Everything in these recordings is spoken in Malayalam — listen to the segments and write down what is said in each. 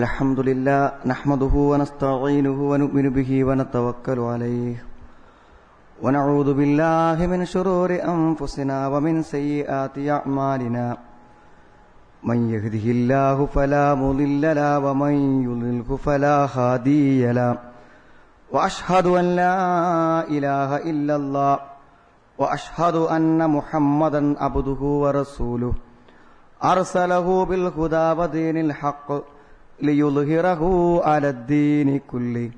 الحمد لله نحمده ونستعينه ونؤمن به ونتوكل عليه ونعوذ بالله من شرور أنفسنا ومن سيئات أعمالنا من يهده الله فلا مضل له ومن يضلله فلا هادي له وأشهد أن لا إله إلا الله وأشهد أن محمدا عبده ورسوله أرسله بالهدى ودين الحق ليظهره على الدين كله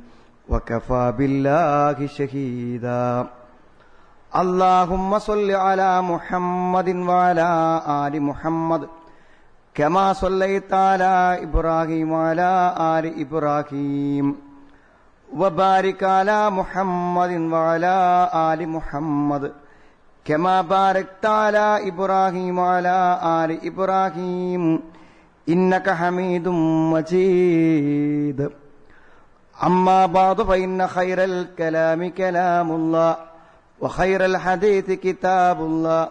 وكفى بالله شهيدا. اللهم صل على محمد وعلى آل محمد كما صليت على إبراهيم وعلى آل إبراهيم وبارك على محمد وعلى آل محمد كما باركت على إبراهيم وعلى آل إبراهيم إنك حميد مجيد. أما بعد فإن خير الكلام كلام الله وخير الحديث كتاب الله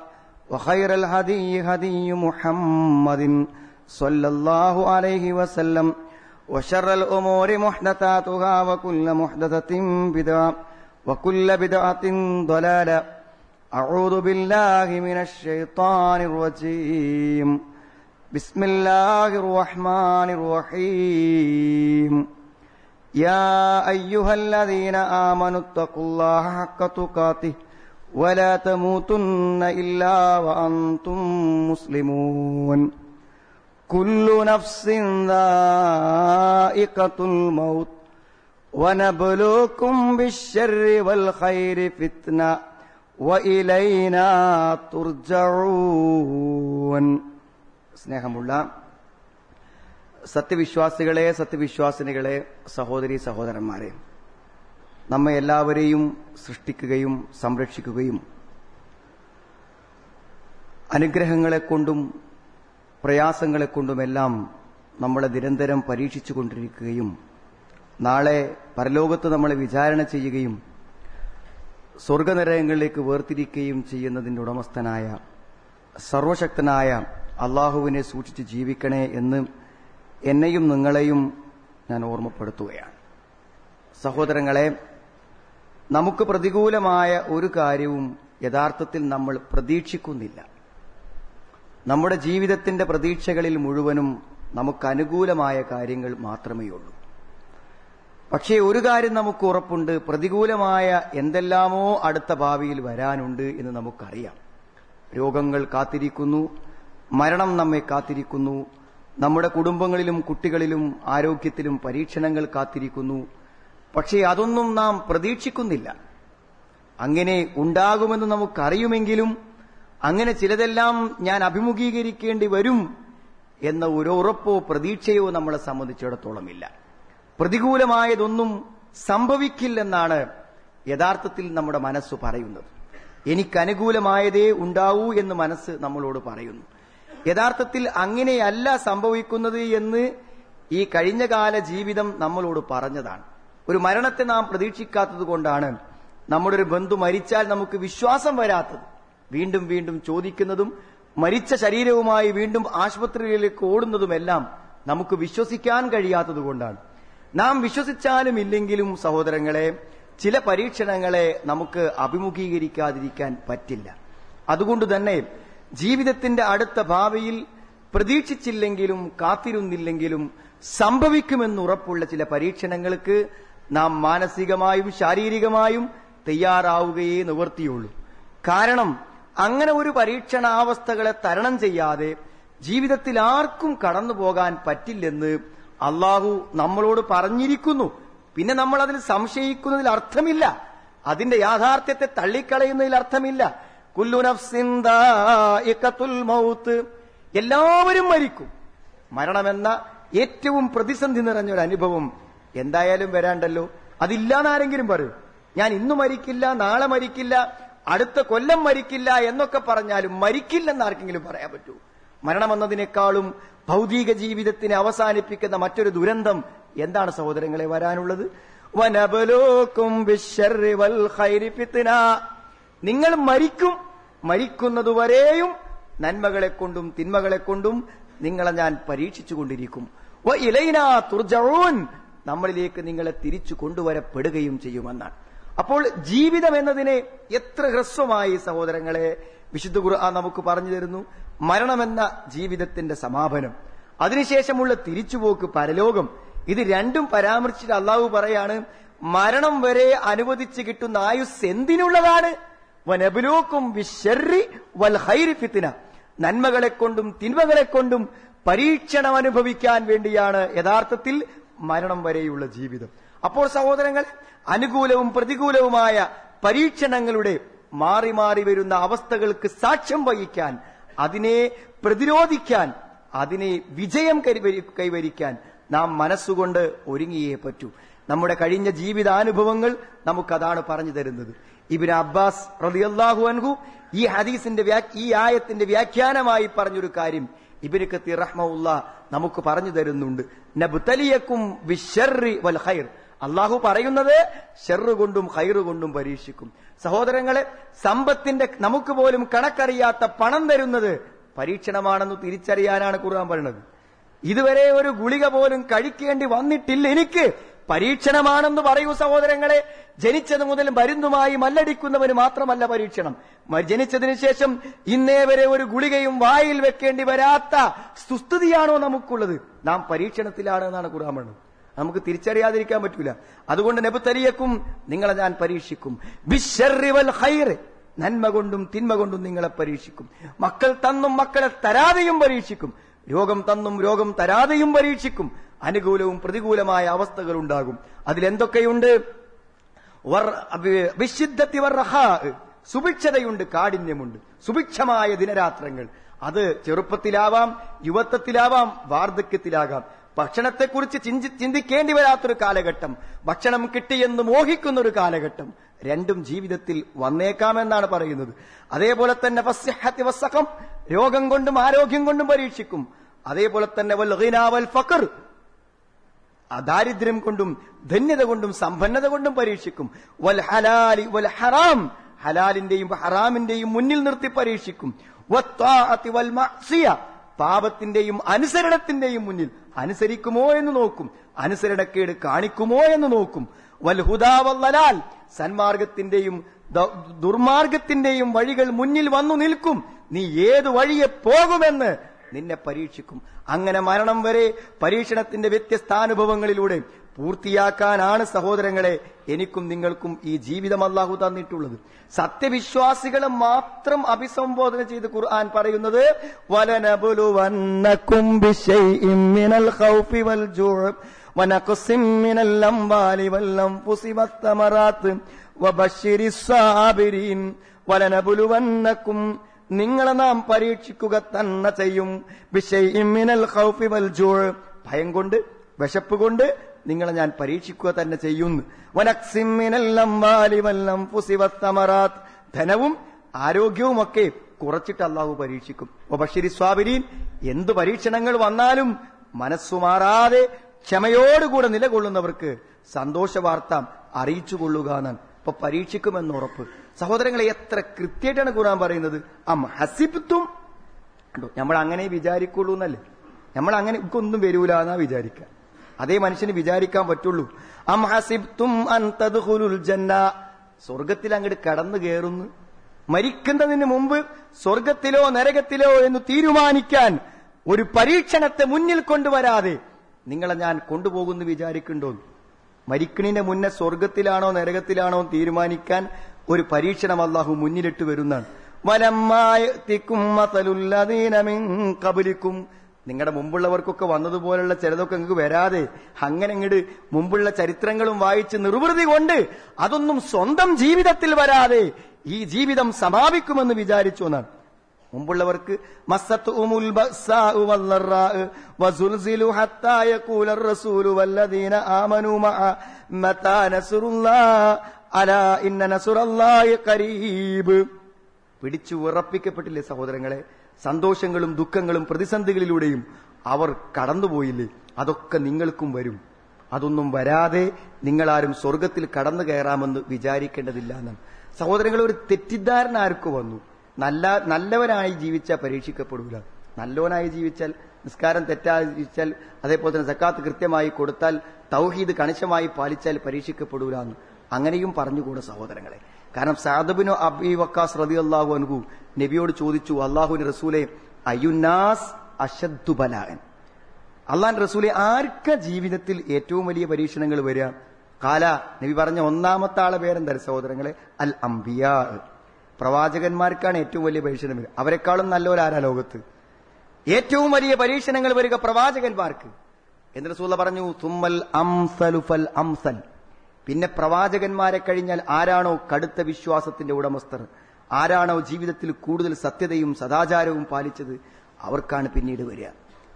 وخير الهدي هدي محمد صلى الله عليه وسلم وشر الأمور محدثاتها وكل محدثة بدعة وكل بدعة ضلالة. أعوذ بالله من الشيطان الرجيم. بسم الله الرحمن الرحيم يا أيها الذين آمنوا اتقوا الله حق تقاته ولا تموتن إلا وأنتم مسلمون كل نفس ذائقة الموت ونبلوكم بالشر والخير فتنة وإلينا ترجعون സ്നേഹമുള്ള സത്യവിശ്വാസികളെ സത്യവിശ്വാസിനികളെ സഹോദരി സഹോദരന്മാരെ നമ്മെ എല്ലാവരെയും സൃഷ്ടിക്കുകയും സംരക്ഷിക്കുകയും അനുഗ്രഹങ്ങളെ കൊണ്ടും പ്രയാസങ്ങളെ കൊണ്ടുമെല്ലാം നമ്മളെ നിരന്തരം പരീക്ഷിച്ചു കൊണ്ടിരിക്കുകയും നാളെ പരലോകത്ത് നമ്മളെ വിചാരണ ചെയ്യുകയും സ്വർഗനരകങ്ങളിലേക്ക് വേർതിരിക്കുകയും ചെയ്യുന്നതിന്റെ ഉടമസ്ഥനായ സർവശക്തനായ അള്ളാഹുവിനെ സൂക്ഷിച്ച് ജീവിക്കണേ എന്ന് എന്നെയും നിങ്ങളെയും ഞാൻ ഓർമ്മപ്പെടുത്തുകയാണ്. സഹോദരങ്ങളെ നമുക്ക് പ്രതികൂലമായ ഒരു കാര്യവും യഥാർത്ഥത്തിൽ നമ്മൾ പ്രതീക്ഷിക്കുന്നില്ല. നമ്മുടെ ജീവിതത്തിന്റെ പ്രതീക്ഷകളിൽ മുഴുവനും നമുക്ക് അനുകൂലമായ കാര്യങ്ങൾ മാത്രമേ ഉള്ളൂ. പക്ഷേ ഒരു കാര്യം നമുക്ക് ഉറപ്പുണ്ട് പ്രതികൂലമായ എന്തെല്ലാമോ അടുത്ത ഭാവിയിൽ വരാനുണ്ട് എന്ന് നമുക്കറിയാം. രോഗങ്ങൾ കാത്തിരിക്കുന്നു മരണം നമ്മെ കാത്തിരിക്കുന്നു. നമ്മുടെ കുടുംബങ്ങളിലും കുട്ടികളിലും ആരോഗ്യത്തിലും പരീക്ഷണങ്ങൾ കാത്തിരിക്കുന്നു. പക്ഷേ അതൊന്നും നാം പ്രതീക്ഷിക്കുന്നില്ല. അങ്ങനെ ഉണ്ടാകുമെന്ന് നമുക്കറിയുമെങ്കിലും അങ്ങനെ ചിലതെല്ലാം ഞാൻ അഭിമുഖീകരിക്കേണ്ടി വരും എന്ന ഒരു ഉറപ്പോ പ്രതീക്ഷയോ നമ്മളെ സംബന്ധിച്ചിടത്തോളം ഇല്ല പ്രതികൂലമായതൊന്നും സംഭവിക്കില്ലെന്നാണ് യഥാർത്ഥത്തിൽ നമ്മുടെ മനസ്സ് പറയുന്നത്. എനിക്കനുകൂലമായതേ ഉണ്ടാവൂ എന്ന് മനസ്സ് നമ്മളോട് പറയുന്നു. യഥാർത്ഥത്തിൽ അങ്ങനെയല്ല സംഭവിക്കുന്നത് എന്ന് ഈ കഴിഞ്ഞകാല ജീവിതം നമ്മളോട് പറഞ്ഞതാണ്. ഒരു മരണത്തെ നാം പ്രതീക്ഷിക്കാത്തത് കൊണ്ടാണ് നമ്മുടെ ഒരു ബന്ധു മരിച്ചാൽ നമുക്ക് വിശ്വാസം വരാത്തത്. വീണ്ടും വീണ്ടും ചോദിക്കുന്നതും മരിച്ച ശരീരവുമായി വീണ്ടും ആശുപത്രികളിലേക്ക് ഓടുന്നതുമെല്ലാം നമുക്ക് വിശ്വസിക്കാൻ കഴിയാത്തത് കൊണ്ടാണ്. നാം വിശ്വസിച്ചാലും ഇല്ലെങ്കിലും സഹോദരങ്ങളെ ചില പരീക്ഷണങ്ങളെ നമുക്ക് അഭിമുഖീകരിക്കാതിരിക്കാൻ പറ്റില്ല. അതുകൊണ്ട് തന്നെ ജീവിതത്തിന്റെ അടുത്ത ഭാവിയിൽ പ്രതീക്ഷിച്ചില്ലെങ്കിലും കാത്തിരുന്നില്ലെങ്കിലും സംഭവിക്കുമെന്നുറപ്പുള്ള ചില പരീക്ഷണങ്ങൾക്ക് നാം മാനസികമായും ശാരീരികമായും തയ്യാറാവുകയേ നിവർത്തിയുള്ളൂ കാരണം അങ്ങനെ ഒരു പരീക്ഷണാവസ്ഥകളെ തരണം ചെയ്യാതെ ജീവിതത്തിൽ ആർക്കും കടന്നു പോകാൻ പറ്റില്ലെന്ന് അള്ളാഹു നമ്മളോട് പറഞ്ഞിരിക്കുന്നു. പിന്നെ നമ്മൾ അതിൽ സംശയിക്കുന്നതിൽ അർത്ഥമില്ല. അതിന്റെ യാഥാർത്ഥ്യത്തെ തള്ളിക്കളയുന്നതിൽ അർത്ഥമില്ല. മൗത്ത്. എല്ലാവരും മരിക്കും. മരണമെന്ന ഏറ്റവും പ്രതിസന്ധി നിറഞ്ഞൊരു അനുഭവം എന്തായാലും വരാണ്ടല്ലോ. അതില്ലാന്നാരെങ്കിലും പറയും. ഞാൻ ഇന്ന് മരിക്കില്ല നാളെ മരിക്കില്ല അടുത്ത കൊല്ലം മരിക്കില്ല എന്നൊക്കെ പറഞ്ഞാലും മരിക്കില്ലെന്ന് ആർക്കെങ്കിലും പറയാൻ പറ്റൂ. മരണമെന്നതിനേക്കാളും ഭൗതിക ജീവിതത്തിനെ അവസാനിപ്പിക്കുന്ന മറ്റൊരു ദുരന്തം എന്താണ് സഹോദരങ്ങളെ വരാനുള്ളത്? വനബലോക്കും നിങ്ങൾ മരിക്കും. മരിക്കുന്നതുവരെയും നന്മകളെ കൊണ്ടും തിന്മകളെ കൊണ്ടും നിങ്ങളെ ഞാൻ പരീക്ഷിച്ചുകൊണ്ടിരിക്കും. വ ഇലൈനാ തുർജഊൻ. നമ്മളിലേക്ക് നിങ്ങളെ തിരിച്ചു കൊണ്ടുവരപ്പെടുകയും ചെയ്യുമെന്നാണ്. അപ്പോൾ ജീവിതം എന്നതിനെ എത്ര ഹ്രസ്വമായി സഹോദരങ്ങളെ വിശുദ്ധ ഖുർആൻ നമുക്ക് പറഞ്ഞു തരുന്നു. മരണമെന്ന ജീവിതത്തിന്റെ സമാപനം. അതിനുശേഷമുള്ള തിരിച്ചുപോക്ക് പരലോകം. ഇത് രണ്ടും പരാമർശിച്ചിട്ട് അള്ളാഹു പറയാണ് മരണം വരെ അനുവദിച്ചു കിട്ടുന്ന ആയുസ് എന്തിനുള്ളതാണ്? വനബുലൂക്കും നന്മകളെ കൊണ്ടും തിന്മകളെ കൊണ്ടും പരീക്ഷണം അനുഭവിക്കാൻ വേണ്ടിയാണ് യഥാർത്ഥത്തിൽ മരണം വരെയുള്ള ജീവിതം. അപ്പോൾ സഹോദരങ്ങൾ അനുകൂലവും പ്രതികൂലവുമായ പരീക്ഷണങ്ങളുടെ മാറി മാറി വരുന്ന അവസ്ഥകൾക്ക് സാക്ഷ്യം വഹിക്കാൻ അതിനെ പ്രതിരോധിക്കാൻ അതിനെ വിജയം കൈവരിക്കാൻ നാം മനസ്സുകൊണ്ട് ഒരുങ്ങിയേ പറ്റൂ. നമ്മുടെ കഴിഞ്ഞ ജീവിതാനുഭവങ്ങൾ നമുക്കതാണ് പറഞ്ഞു തരുന്നത്. ഇബിന് അബ്ബാസ് റളിയല്ലാഹു അൻഹു ഈ ഹദീസിന്റെ ഈ ആയത്തിന്റെ വ്യാഖ്യാനമായി പറഞ്ഞൊരു കാര്യം ഇബിന് കത്തി റഹ്മുള്ള നമുക്ക് പറഞ്ഞു തരുന്നുണ്ട്. നബ്തലിയക്കും വൽ ഖൈർ. അള്ളാഹു പറയുന്നത് ഷെറ് കൊണ്ടും ഹൈറ് കൊണ്ടും പരീക്ഷിക്കും. സഹോദരങ്ങളെ സമ്പത്തിന്റെ നമുക്ക് പോലും കണക്കറിയാത്ത പണം തരുന്നത് പരീക്ഷണമാണെന്ന് തിരിച്ചറിയാനാണ് ഖുർആൻ പറയുന്നത്. ഇതുവരെ ഒരു ഗുളിക പോലും കഴിക്കേണ്ടി വന്നിട്ടില്ല എനിക്ക്. പരീക്ഷണമാണെന്ന് പറയൂ സഹോദരങ്ങളെ. ജനിച്ചത് മുതൽ മരുന്നുമായി മല്ലടിക്കുന്നവന് മാത്രമല്ല പരീക്ഷണം. ജനിച്ചതിന് ശേഷം ഇന്നേ വരെ ഒരു ഗുളികയും വായിൽ വെക്കേണ്ടി വരാത്ത സുസ്ഥിതിയാണോ നമുക്കുള്ളത്? നാം പരീക്ഷണത്തിലാണ് എന്നാണ് ഖുർആൻ നമുക്ക് തിരിച്ചറിയാതിരിക്കാൻ പറ്റൂല. അതുകൊണ്ട് നെബുത്തരിയക്കും നിങ്ങളെ ഞാൻ പരീക്ഷിക്കും. ബിശ്ശർരി വൽ നന്മ കൊണ്ടും തിന്മ കൊണ്ടും നിങ്ങളെ പരീക്ഷിക്കും. മക്കൾ തന്നും മക്കളെ തരാതെയും പരീക്ഷിക്കും. രോഗം തന്നും രോഗം തരാതെയും പരീക്ഷിക്കും. അനുകൂലവും പ്രതികൂലമായ അവസ്ഥകൾ ഉണ്ടാകും. അതിലെന്തൊക്കെയുണ്ട്. സുഭിക്ഷതയുണ്ട് കാഠിന്യമുണ്ട്. സുഭിക്ഷമായ ദിനരാത്രങ്ങൾ. അത് ചെറുപ്പത്തിലാവാം യുവത്വത്തിലാവാം വാർദ്ധക്യത്തിലാകാം. ഭക്ഷണത്തെക്കുറിച്ച് ചിന്തി- ചിന്തിക്കേണ്ടി വരാത്തൊരു കാലഘട്ടം. ഭക്ഷണം കിട്ടിയെന്ന് മോഹിക്കുന്ന ഒരു കാലഘട്ടം. രണ്ടും ജീവിതത്തിൽ വന്നേക്കാമെന്നാണ് പറയുന്നത്. അതേപോലെ തന്നെ രോഗം കൊണ്ടും ആരോഗ്യം കൊണ്ടും പരീക്ഷിക്കും. അതേപോലെ തന്നെ വൽ ദാരിദ്ര്യം കൊണ്ടും ധന്യത കൊണ്ടും സമ്പന്നത കൊണ്ടും പരീക്ഷിക്കും. വൽ ഹലാലി വൽ ഹറാം ഹലാലിന്റെയും ഹറാമിന്റെയും മുന്നിൽ നിർത്തി പരീക്ഷിക്കും. വൽ മഅ്സിയ പാപത്തിന്റെയും അനുസരണത്തിന്റെയും മുന്നിൽ അനുസരിക്കുമോ എന്ന് നോക്കും. അനുസരണക്കേട് കാണിക്കുമോ എന്ന് നോക്കും. വൽ ഹുദാ വൽ ദലാൽ സന്മാർഗത്തിന്റെയും ദുർമാർഗത്തിന്റെയും വഴികൾ മുന്നിൽ വന്നു നിൽക്കും. നീ ഏതു വഴിയെ പോകുമെന്ന് നിന്നെ പരീക്ഷിക്കും. അങ്ങനെ മരണം വരെ പരീക്ഷണത്തിന്റെ വ്യത്യസ്താനുഭവങ്ങളിലൂടെ പൂർത്തിയാക്കാനാണ് സഹോദരങ്ങളെ എനിക്കും നിങ്ങൾക്കും ഈ ജീവിതം അല്ലാഹു തന്നിട്ടുള്ളത്. സത്യവിശ്വാസികളെ മാത്രം അഭിസംബോധന ചെയ്ത് ഖുർആൻ പറയുന്നത് വലനബുലുവന്നക്കും മിനൽ ഖൗഫി വൽ മിനൽ അംവാലി വലനബുലുവന്നക്കും നിങ്ങളെ നാം പരീക്ഷിക്കുക തന്നെ ചെയ്യും. മിനൽ ഖൗഫി വൽ ഭയം കൊണ്ട് വിശപ്പ് കൊണ്ട് നിങ്ങളെ ഞാൻ പരീക്ഷിക്കുക തന്നെ ചെയ്യുന്നു ധനവും ആരോഗ്യവും ഒക്കെ ധനവും കുറച്ചിട്ട് അള്ളാഹു പരീക്ഷിക്കും. ബഷീരി സ്വാബിരീൻ എന്തു പരീക്ഷണങ്ങൾ വന്നാലും മനസ്സുമാറാതെ ക്ഷമയോടുകൂടെ നിലകൊള്ളുന്നവർക്ക് സന്തോഷ വാർത്ത അറിയിച്ചു കൊള്ളുക എന്നാണ്. ഇപ്പൊ പരീക്ഷിക്കുമെന്ന് ഉറപ്പ്. സഹോദരങ്ങളെ എത്ര കൃത്യമായിട്ടാണ് ഖുർആൻ പറയുന്നത്? അം ഹസിബ്തും കണ്ടോ നമ്മൾ അങ്ങനെ വിചാരിക്കുള്ളൂ എന്നല്ലേ? നമ്മൾ അങ്ങനെ ഒന്നും വരൂല എന്നാ വിചാരിക്കുക. അതേ മനുഷ്യന് വിചാരിക്കാൻ പറ്റുള്ളൂ. അം ഹസിബ്തും ജന്ന സ്വർഗത്തിൽ അങ്ങോട്ട് കടന്നു കയറുന്നു. മരിക്കുന്നതിന് മുമ്പ് സ്വർഗത്തിലോ നരകത്തിലോ എന്ന് തീരുമാനിക്കാൻ ഒരു പരീക്ഷണത്തെ മുന്നിൽ കൊണ്ടുവരാതെ നിങ്ങളെ ഞാൻ കൊണ്ടുപോകുന്നു വിചാരിക്കണ്ടോ മരിക്കണിന്റെ മുന്നേ സ്വർഗത്തിലാണോ നരകത്തിലാണോ തീരുമാനിക്കാൻ ഒരു പരീക്ഷണം അള്ളാഹു മുന്നിലിട്ട് വരുന്നതാണ്. കബലിക്കും നിങ്ങളുടെ മുമ്പുള്ളവർക്കൊക്കെ വന്നതുപോലുള്ള ചിലതൊക്കെ നിങ്ങൾക്ക് വരാതെ അങ്ങനെ ഇങ്ങോട്ട് മുമ്പുള്ള ചരിത്രങ്ങളും വായിച്ച് നിർവൃതി കൊണ്ട് അതൊന്നും സ്വന്തം ജീവിതത്തിൽ വരാതെ ഈ ജീവിതം സമാപിക്കുമെന്ന് വിചാരിച്ചു എന്നാണ്. മുമ്പുള്ളവർക്ക് ഇന്ന പിടിച്ചു ഉറപ്പിക്കപ്പെട്ടില്ലേ സഹോദരങ്ങളെ? സന്തോഷങ്ങളും ദുഃഖങ്ങളും പ്രതിസന്ധികളിലൂടെയും അവർ കടന്നുപോയില്ലേ? അതൊക്കെ നിങ്ങൾക്കും വരും. അതൊന്നും വരാതെ നിങ്ങളാരും സ്വർഗത്തിൽ കടന്നു കയറാമെന്ന് വിചാരിക്കേണ്ടതില്ല എന്നാണ്. സഹോദരങ്ങൾ ഒരു തെറ്റിദ്ധാരണ ആർക്ക് വന്നു? നല്ല നല്ലവനായി ജീവിച്ചാൽ പരീക്ഷിക്കപ്പെടൂല. നല്ലവനായി ജീവിച്ചാൽ നിസ്കാരം തെറ്റാതിരിച്ചാൽ അതേപോലെ തന്നെ സക്കാത്ത് കൃത്യമായി കൊടുത്താൽ തൗഹീദ് കണിശമായി പാലിച്ചാൽ പരീക്ഷിക്കപ്പെടൂല എന്ന്. അങ്ങനെയും പറഞ്ഞുകൂടെ സഹോദരങ്ങളെ. കാരണം സാദബിനു അബി വക്കാസ് റതി അള്ളാഹു അനുഗു നബിയോട് ചോദിച്ചു അള്ളാഹുവിന്റെ റസൂലെ അയുനാസ് അഷദ്ദു ബലാൻ? അള്ളാൻ റസൂലെ ആർക്ക ജീവിതത്തിൽ ഏറ്റവും വലിയ പരീക്ഷണങ്ങൾ വരിക? കാല നബി പറഞ്ഞ ഒന്നാമത്തെ ആളെ പേരെന്താ സഹോദരങ്ങളെ? അൽ അംബിയാ. പ്രവാചകന്മാർക്കാണ് ഏറ്റവും വലിയ പരീക്ഷണം വരിക. അവരെക്കാളും നല്ലവരാരാ ലോകത്ത്? ഏറ്റവും വലിയ പരീക്ഷണങ്ങൾ വരിക പ്രവാചകന്മാർക്ക്. എന്ന് റസൂല പറഞ്ഞു തുമ്മൽ അംസലു ഫൽ അംസൽ. പിന്നെ പ്രവാചകന്മാരെ കഴിഞ്ഞാൽ ആരാണോ കടുത്ത വിശ്വാസത്തിന്റെ ഉടമസ്ഥർ? ആരാണോ ജീവിതത്തിൽ കൂടുതൽ സത്യതയും സദാചാരവും പാലിച്ചത്? അവർക്കാണ് പിന്നീട് വരിക.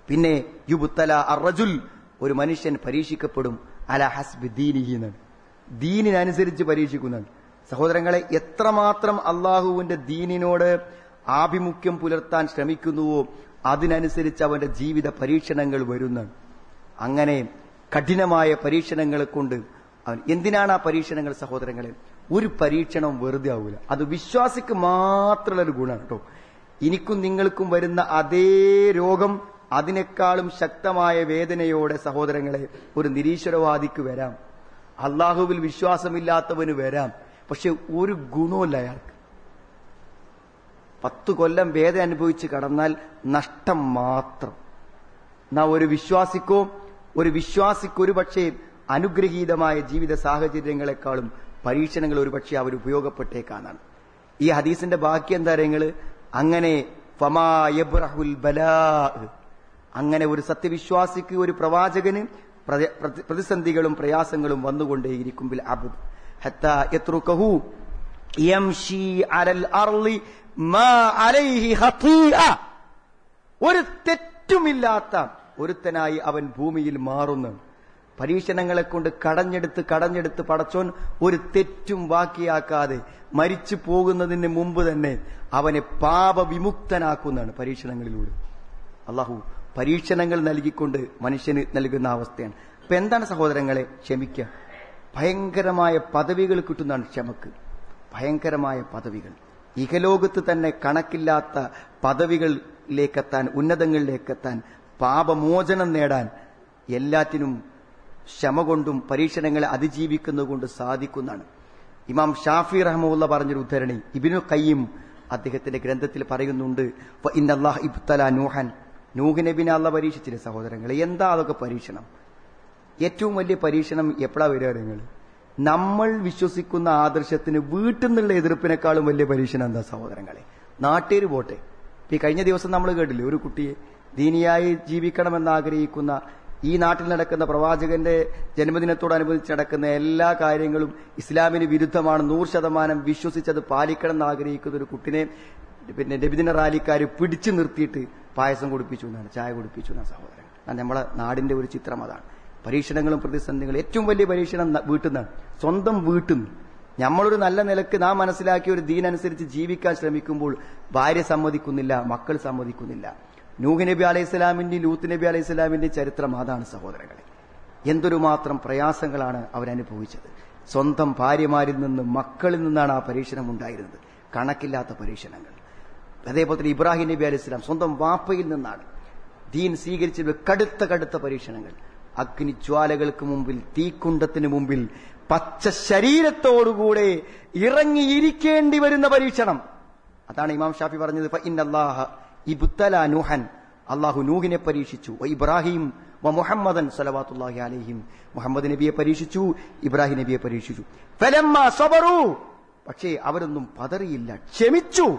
പിന്നെ യുബുത്തല അറജുൽ ഒരു മനുഷ്യൻ പരീക്ഷിക്കപ്പെടും അല ഹസ്ബി ദീനിഹി എന്നാണ്. ദീനിനനുസരിച്ച് പരീക്ഷിക്കുന്നതാണ് സഹോദരങ്ങളെ എത്രമാത്രം അള്ളാഹുവിന്റെ ദീനിനോട് ആഭിമുഖ്യം പുലർത്താൻ ശ്രമിക്കുന്നുവോ അതിനനുസരിച്ച് അവന്റെ ജീവിത പരീക്ഷണങ്ങൾ വരുന്നു. അങ്ങനെ കഠിനമായ പരീക്ഷണങ്ങളെ കൊണ്ട് അവൻ. എന്തിനാണ് ആ പരീക്ഷണങ്ങൾ സഹോദരങ്ങളെ? ഒരു പരീക്ഷണം വെറുതെ ആവൂല. അത് വിശ്വാസിക്ക് മാത്രമുള്ള ഒരു ഗുണമാണ് കേട്ടോ. എനിക്കും നിങ്ങൾക്കും വരുന്ന അതേ രോഗം അതിനേക്കാളും ശക്തമായ വേദനയോടെ സഹോദരങ്ങളെ ഒരു നിരീശ്വരവാദിക്ക് വരാം. അള്ളാഹുവിൽ വിശ്വാസമില്ലാത്തവന് വരാം. പക്ഷെ ഒരു ഗുണമില്ല അയാൾക്ക്. പത്തു കൊല്ലം വേദന അനുഭവിച്ച് കടന്നാൽ നഷ്ടം മാത്രം. നാ ഒരു വിശ്വാസിക്കോ ഒരു വിശ്വാസിക്കൊരു പക്ഷേ അനുഗ്രഹീതമായ ജീവിത സാഹചര്യങ്ങളെക്കാളും പരീക്ഷണങ്ങൾ ഒരുപക്ഷെ അവർ ഉപയോഗപ്പെട്ടേക്കാന്നാണ്. ഈ ഹദീസിന്റെ ബാക്കി എന്താ നിങ്ങൾ അങ്ങനെ ഫമായബ്രഹുൽ ബലാ. അങ്ങനെ ഒരു സത്യവിശ്വാസിക്ക് ഒരു പ്രവാചകന് പ്രതി- പ്രതി- പ്രതിസന്ധികളും പ്രയാസങ്ങളും വന്നുകൊണ്ടേയിരിക്കും ഹത്താ അലൽ അർളി മാ അലൈഹി ഒരു തെറ്റുമില്ലാത്ത ഒരുത്തനായി അവൻ ഭൂമിയിൽ മാറുന്നു. പരീക്ഷണങ്ങളെ കൊണ്ട് കടഞ്ഞെടുത്ത് കടഞ്ഞെടുത്ത് പടച്ചോൻ ഒരു തെറ്റും ബാക്കിയാക്കാതെ മരിച്ചു പോകുന്നതിന് മുമ്പ് തന്നെ അവനെ പാപവിമുക്തനാക്കുന്നതാണ് പരീക്ഷണങ്ങളിലൂടെ. അള്ളാഹു പരീക്ഷണങ്ങൾ നൽകിക്കൊണ്ട് മനുഷ്യന് നൽകുന്ന അവസ്ഥയാണ്. അപ്പൊ എന്താണ് സഹോദരങ്ങളെ ക്ഷമിക്കുക ഭയങ്കരമായ പദവികൾ കിട്ടുന്നതാണ് ക്ഷമക്ക്. ഭയങ്കരമായ പദവികൾ. ഇഹലോകത്ത് തന്നെ കണക്കില്ലാത്ത പദവികളിലേക്കെത്താൻ ഉന്നതങ്ങളിലേക്കെത്താൻ പാപമോചനം നേടാൻ എല്ലാറ്റിനും ക്ഷമ കൊണ്ടും പരീക്ഷണങ്ങളെ അതിജീവിക്കുന്നതുകൊണ്ട് സാധിക്കുന്നതാണ് ഇമാം ഷാഫി റഹ്മുള്ള പറഞ്ഞൊരു ഉദ്ധരണി ഇബിനു കയ്യും അദ്ദേഹത്തിന്റെ ഗ്രന്ഥത്തിൽ പറയുന്നുണ്ട് "വ ഇന്നല്ലാഹ് നൂഹൻ. പരീക്ഷിച്ചില്ലേ സഹോദരങ്ങളെ. എന്താ അതൊക്കെ പരീക്ഷണം? ഏറ്റവും വലിയ പരീക്ഷണം എപ്പോഴാ വരിക നിങ്ങൾ? നമ്മൾ വിശ്വസിക്കുന്ന ആദർശത്തിന് വീട്ടിൽ നിന്നുള്ള എതിർപ്പിനേക്കാളും വലിയ പരീക്ഷണം എന്താ സഹോദരങ്ങളെ? നാട്ടേര് പോട്ടെ. ഈ കഴിഞ്ഞ ദിവസം നമ്മൾ കേട്ടില്ലേ ഒരു കുട്ടിയെ ദീനിയായി ജീവിക്കണമെന്ന് ആഗ്രഹിക്കുന്ന ഈ നാട്ടിൽ നടക്കുന്ന പ്രവാചകന്റെ ജന്മദിനത്തോടനുബന്ധിച്ച് നടക്കുന്ന എല്ലാ കാര്യങ്ങളും ഇസ്ലാമിന് വിരുദ്ധമാണ്. നൂറ് ശതമാനം വിശ്വസിച്ചത് പാലിക്കണം എന്ന് ആഗ്രഹിക്കുന്ന ഒരു കുട്ടിനെ പിന്നെ രബിദിന റാലിക്കാർ പിടിച്ചു നിർത്തിയിട്ട് പായസം കുടിപ്പിച്ചു എന്നാണ് ചായ കുടിപ്പിച്ചു എന്നാണ് സഹോദരൻ നമ്മളെ നാടിന്റെ ഒരു ചിത്രം അതാണ്. പരീക്ഷണങ്ങളും പ്രതിസന്ധികളും ഏറ്റവും വലിയ പരീക്ഷണം വീട്ടിൽ നിന്നാണ്. സ്വന്തം വീട്ടിൽ നിന്ന്. നമ്മളൊരു നല്ല നിലയ്ക്ക് നാം മനസ്സിലാക്കിയ ഒരു ദീനനുസരിച്ച് ജീവിക്കാൻ ശ്രമിക്കുമ്പോൾ ഭാര്യ സമ്മതിക്കുന്നില്ല മക്കൾ സമ്മതിക്കുന്നില്ല. നൂഹ് നബി അലൈഹി സ്വലാമിന്റെയും ലൂത്ത് നബി അലൈഹി സ്വലാമിന്റെയും ചരിത്രം അതാണ് സഹോദരങ്ങളെ. എന്തൊരു മാത്രം പ്രയാസങ്ങളാണ് അവരനുഭവിച്ചത്. സ്വന്തം ഭാര്യമാരിൽ നിന്നും മക്കളിൽ നിന്നാണ് ആ പരീക്ഷണം ഉണ്ടായിരുന്നത്. കണക്കില്ലാത്ത പരീക്ഷണങ്ങൾ. അതേപോലെ തന്നെ ഇബ്രാഹിം നബി അലൈഹി സ്വന്തം വാപ്പയിൽ നിന്നാണ്. ദീൻ സ്വീകരിച്ച കടുത്ത കടുത്ത പരീക്ഷണങ്ങൾ. അഗ്നിജ്വാലകൾക്ക് മുമ്പിൽ തീക്കുണ്ടത്തിന് മുമ്പിൽ പച്ച ശരീരത്തോടുകൂടെ ഇറങ്ങിയിരിക്കേണ്ടി വരുന്ന പരീക്ഷണം. അതാണ് ഇമാം ഷാഫി പറഞ്ഞത് "ഫ ഇന്നല്ലാഹ നൂഹൻ അള്ളാഹു നൂഹിനെ പരീക്ഷിച്ചു. ഇബ്രാഹിം വ മുഹമ്മദൻ സലവാത്തുല്ലാഹി അലഹിം. മുഹമ്മദ് നബിയെ പരീക്ഷിച്ചു ഇബ്രാഹിം നബിയെ പരീക്ഷിച്ചു. സബറു. പക്ഷേ അവരൊന്നും പതറിയില്ല ക്ഷമിച്ചു.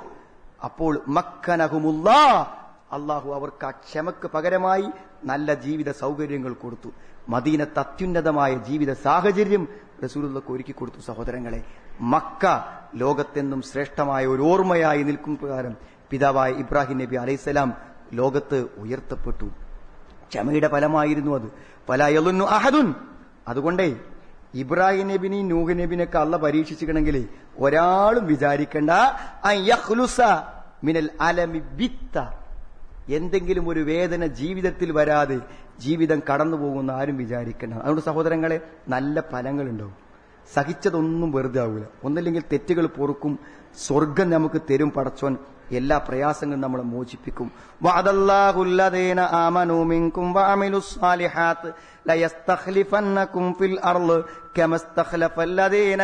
അപ്പോൾ മക്കനഹുമുല്ലാ. അള്ളാഹു അവർക്ക് ആ ക്ഷമക്ക് പകരമായി നല്ല ജീവിത സൗകര്യങ്ങൾ കൊടുത്തു. മദീനത്ത് അത്യുന്നതമായ ജീവിത സാഹചര്യം റസൂലുള്ളക്ക് ഒരുക്കി കൊടുത്തു സഹോദരങ്ങളെ. മക്ക ലോകത്തെന്നും ശ്രേഷ്ഠമായ ഒരു ഓർമ്മയായി നിൽക്കും പ്രകാരം പിതാവായ ഇബ്രാഹിം നബി അലൈഹിസ്സലാം ലോകത്ത് ഉയർത്തപ്പെട്ടു. ക്ഷമയുടെ ഫലമായിരുന്നു അത്. ഫലയലുന്നു അഹദുൻ. അതുകൊണ്ടേ ഇബ്രാഹിം നബിനെയും നൂഹ് നബിനൊക്കെ അല്ല പരീക്ഷിച്ചിക്കണമെങ്കിൽ ഒരാളും വിചാരിക്കണ്ട. മിനൽ അലമി എന്തെങ്കിലും ഒരു വേദന ജീവിതത്തിൽ വരാതെ ജീവിതം കടന്നു പോകുന്ന ആരും വിചാരിക്കണ്ട. അതുകൊണ്ട് സഹോദരങ്ങളെ നല്ല ഫലങ്ങളുണ്ടാവും സഹിച്ചതൊന്നും വെറുതെ ആവില്ല ഒന്നില്ലെങ്കിൽ തെറ്റുകൾ പൊറുക്കും. സ്വർഗം നമുക്ക് തരും പടച്ചോൻ എല്ലാ പ്രയാസങ്ങളും നമ്മളെ മോചിപ്പിക്കും. വഅദല്ലാഹുല്ലദീന ആമനൂ ലയസ്തഖ്ലിഫന്നകും ഫിൽ അർൾ കമസ്തഖ്ലഫല്ലദീന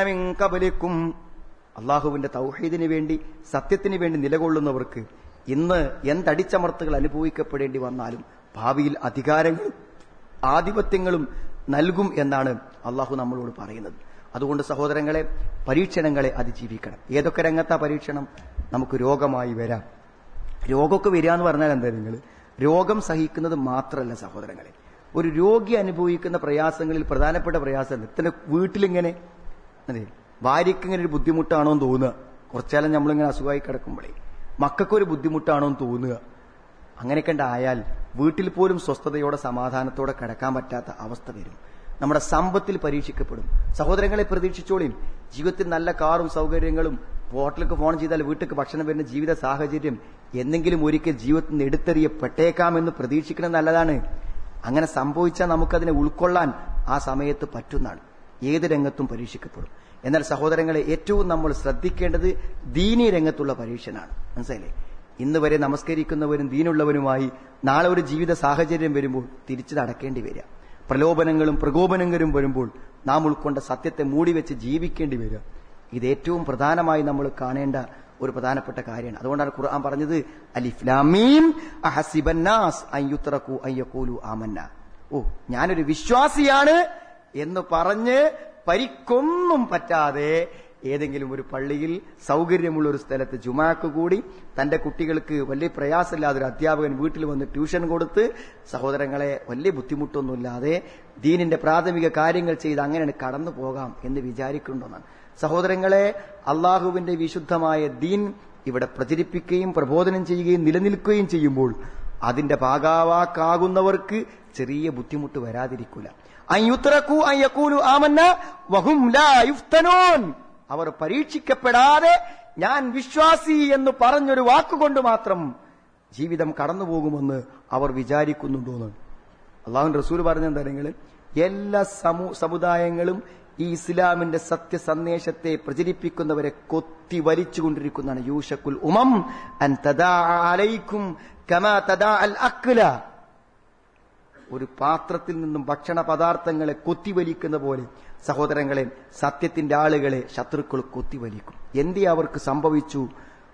അള്ളാഹുവിന്റെ തൗഹീദിന് വേണ്ടി സത്യത്തിന് വേണ്ടി നിലകൊള്ളുന്നവർക്ക് ഇന്ന് എന്തടിച്ചമർത്തുകൾ അനുഭവിക്കപ്പെടേണ്ടി വന്നാലും ഭാവിയിൽ അധികാരങ്ങളും ആധിപത്യങ്ങളും നൽകും എന്നാണ് അള്ളാഹു നമ്മളോട് പറയുന്നത്. അതുകൊണ്ട് സഹോദരങ്ങളെ പരീക്ഷണങ്ങളെ അതിജീവിക്കണം. ഏതൊക്കെ രംഗത്താ പരീക്ഷണം? നമുക്ക് രോഗമായി വരാം. രോഗമൊക്കെ വരിക എന്ന് പറഞ്ഞാൽ എന്താ നിങ്ങൾ? രോഗം സഹിക്കുന്നത് മാത്രമല്ല സഹോദരങ്ങളെ. ഒരു രോഗി അനുഭവിക്കുന്ന പ്രയാസങ്ങളിൽ പ്രധാനപ്പെട്ട പ്രയാസം? ഇത്തന്നെ വീട്ടിലിങ്ങനെ അതെ ഭാര്യയ്ക്ക് ഇങ്ങനെ ഒരു ബുദ്ധിമുട്ടാണോ എന്ന് തോന്നുക. കുറച്ചാലും നമ്മളിങ്ങനെ അസുഖമായി കിടക്കുമ്പോഴേ മക്കൾക്കൊരു ബുദ്ധിമുട്ടാണോ എന്ന് തോന്നുക. അങ്ങനെയൊക്കെ ഉണ്ടായാൽ വീട്ടിൽ പോലും സ്വസ്ഥതയോടെ സമാധാനത്തോടെ കിടക്കാൻ പറ്റാത്ത അവസ്ഥ വരും. നമ്മുടെ സമ്പത്തിൽ പരീക്ഷിക്കപ്പെടും. സഹോദരങ്ങളെ പ്രതീക്ഷിച്ചോളിയും ജീവിതത്തിൽ നല്ല കാറും സൗകര്യങ്ങളും ഹോട്ടലിലേക്ക് ഫോൺ ചെയ്താൽ വീട്ടിലേക്ക് ഭക്ഷണം വരുന്ന ജീവിത സാഹചര്യം എന്തെങ്കിലും ഒരിക്കൽ ജീവിതത്തിൽ നിന്ന് എടുത്തെറിയപ്പെട്ടേക്കാമെന്ന് പ്രതീക്ഷിക്കണം നല്ലതാണ്. അങ്ങനെ സംഭവിച്ചാൽ നമുക്കതിനെ ഉൾക്കൊള്ളാൻ ആ സമയത്ത് പറ്റുന്നതാണ്. ഏത് രംഗത്തും പരീക്ഷിക്കപ്പെടും. എന്നാൽ സഹോദരങ്ങളെ ഏറ്റവും നമ്മൾ ശ്രദ്ധിക്കേണ്ടത് ദീനീ രംഗത്തുള്ള പരീക്ഷനാണ്. മനസ്സിലായില്ലേ? ഇന്ന് വരെ നമസ്കരിക്കുന്നവരും ദീനുള്ളവരുമായി നാളെ ഒരു ജീവിത സാഹചര്യം വരുമ്പോൾ തിരിച്ചു നടക്കേണ്ടി വരിക. പ്രലോഭനങ്ങളും പ്രകോപനങ്ങളും വരുമ്പോൾ നാം ഉൾക്കൊണ്ട സത്യത്തെ മൂടിവെച്ച് ജീവിക്കേണ്ടി വരിക. ഇത് ഏറ്റവും പ്രധാനമായി നമ്മൾ കാണേണ്ട ഒരു പ്രധാനപ്പെട്ട കാര്യമാണ്. അതുകൊണ്ടാണ് ഖുർആൻ പറഞ്ഞത് അലിഫ്ലാമീം ആമന്ന. ഓ ഞാനൊരു വിശ്വാസിയാണ് എന്ന് പറഞ്ഞ് പരിക്കൊന്നും പറ്റാതെ ഏതെങ്കിലും ഒരു പള്ളിയിൽ സൗകര്യമുള്ള ഒരു സ്ഥലത്ത് ജുമാക്ക് കൂടി തന്റെ കുട്ടികൾക്ക് വലിയ പ്രയാസമില്ലാതെ ഒരു അധ്യാപകൻ വീട്ടിൽ വന്ന് ട്യൂഷൻ കൊടുത്ത് സഹോദരങ്ങളെ വലിയ ബുദ്ധിമുട്ടൊന്നുമില്ലാതെ ദീനിന്റെ പ്രാഥമിക കാര്യങ്ങൾ ചെയ്ത് അങ്ങനെ കടന്നു പോകാം എന്ന് വിചാരിക്കുന്നുണ്ടെന്നാണ്. സഹോദരങ്ങളെ അള്ളാഹുവിന്റെ വിശുദ്ധമായ ദീൻ ഇവിടെ പ്രചരിപ്പിക്കുകയും പ്രബോധനം ചെയ്യുകയും നിലനിൽക്കുകയും ചെയ്യുമ്പോൾ അതിന്റെ ഭാഗാവാക്കാകുന്നവർക്ക് ചെറിയ ബുദ്ധിമുട്ട് വരാതിരിക്കൂല. അയ്യുത്തറക്കൂ അയ്യക്കൂലു ആമന്ന വഹും ലാ യുഫ്തനൂൻ. അവർ പരീക്ഷിക്കപ്പെടാതെ ഞാൻ വിശ്വാസി എന്ന് പറഞ്ഞൊരു വാക്കുകൊണ്ട് മാത്രം ജീവിതം കടന്നുപോകുമെന്ന് അവർ വിചാരിക്കുന്നുണ്ടോന്ന് അള്ളാഹു റസൂൽ പറഞ്ഞ എന്താ എല്ലാ സമൂ സമുദായങ്ങളും ഈ ഇസ്ലാമിന്റെ സത്യസന്ദേശത്തെ പ്രചരിപ്പിക്കുന്നവരെ കൊത്തി വലിച്ചുകൊണ്ടിരിക്കുന്നതാണ്. യൂഷക്കുൽ ഉമം അൻ അലൈക്കും കമാ അക്ല. ഒരു പാത്രത്തിൽ നിന്നും ഭക്ഷണ പദാർത്ഥങ്ങളെ കൊത്തിവലിക്കുന്ന പോലെ സഹോദരങ്ങളെ സത്യത്തിന്റെ ആളുകളെ ശത്രുക്കൾ കുത്തിവലിക്കും. എന്തി അവർക്ക് സംഭവിച്ചു?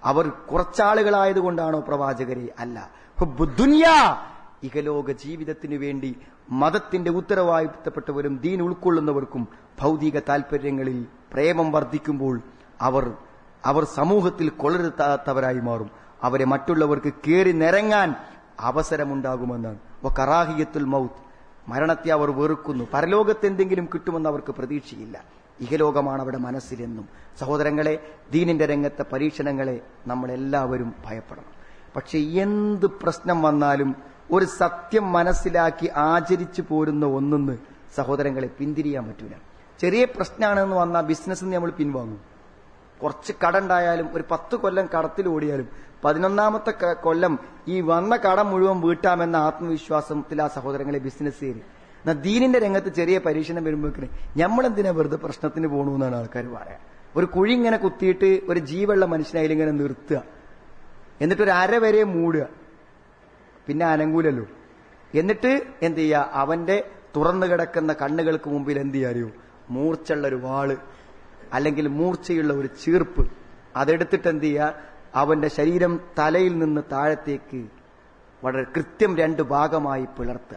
അവർ കുറച്ചാളുകളായതുകൊണ്ടാണോ പ്രവാചകരെ? അല്ല. ഹുബ്ബുദ്ദുനിയാ ഇഹലോക ജീവിതത്തിനു വേണ്ടി മതത്തിന്റെ ഉത്തരവാദിത്തപ്പെട്ടവരും ദീൻ ഉൾക്കൊള്ളുന്നവർക്കും ഭൗതിക താൽപര്യങ്ങളിൽ പ്രേമം വർദ്ധിക്കുമ്പോൾ അവർ അവർ സമൂഹത്തിൽ കൊളരുത്താത്തവരായി മാറും. അവരെ മറ്റുള്ളവർക്ക് കയറി നിരങ്ങാൻ അവസരമുണ്ടാകുമെന്നാണ്. കറാഹിയത്തുൽ മൗത്ത്. മരണത്തെ അവർ വെറുക്കുന്നു. പരലോകത്ത് എന്തെങ്കിലും കിട്ടുമെന്ന് അവർക്ക് പ്രതീക്ഷയില്ല. ഇഹലോകമാണ് അവിടെ മനസ്സിലെന്നും. സഹോദരങ്ങളെ ദീനിന്റെ രംഗത്തെ പരീക്ഷണങ്ങളെ നമ്മളെല്ലാവരും ഭയപ്പെടണം. പക്ഷെ എന്ത് പ്രശ്നം വന്നാലും ഒരു സത്യം മനസ്സിലാക്കി ആചരിച്ചു പോരുന്ന ഒന്നെന്ന് സഹോദരങ്ങളെ പിന്തിരിയാൻ പറ്റൂല. ചെറിയ പ്രശ്നമാണെന്ന് വന്നാൽ ബിസിനസ് നമ്മൾ പിൻവാങ്ങും. കുറച്ച് കടണ്ടായാലും ഒരു പത്ത് കൊല്ലം കടത്തിൽ ഓടിയാലും പതിനൊന്നാമത്തെ കൊല്ലം ഈ വന്ന കടം മുഴുവൻ വീട്ടാമെന്ന ആത്മവിശ്വാസത്തിൽ ആ സഹോദരങ്ങളെ ബിസിനസ് ചെയ്ത് എന്നാൽ ദീനിന്റെ രംഗത്ത് ചെറിയ പരീക്ഷണം വരുമ്പോഴേക്കിന് നമ്മളെന്തിനാ വെറുതെ പ്രശ്നത്തിന് പോകണു എന്നാണ് ആൾക്കാർ പറയാ. ഒരു കുഴി ഇങ്ങനെ കുത്തിയിട്ട് ഒരു ജീവുള്ള മനുഷ്യനായാലും ഇങ്ങനെ നിർത്തുക. എന്നിട്ട് ഒരു അര വരെ മൂടുക. പിന്നെ അനങ്കൂലല്ലോ എന്നിട്ട് എന്ത് ചെയ്യുക അവന്റെ തുറന്നു കിടക്കുന്ന കണ്ണുകൾക്ക് മുമ്പിൽ എന്ത് ചെയ്യാറിയോ മൂർച്ചുള്ള ഒരു വാൾ അല്ലെങ്കിൽ മൂർച്ചയുള്ള ഒരു ചീർപ്പ്. അതെടുത്തിട്ട് എന്ത് ചെയ്യുക അവന്റെ ശരീരം തലയിൽ നിന്ന് താഴത്തേക്ക് വളരെ കൃത്യം രണ്ട് ഭാഗമായി പിളർത്തുക.